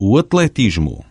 o atletismo.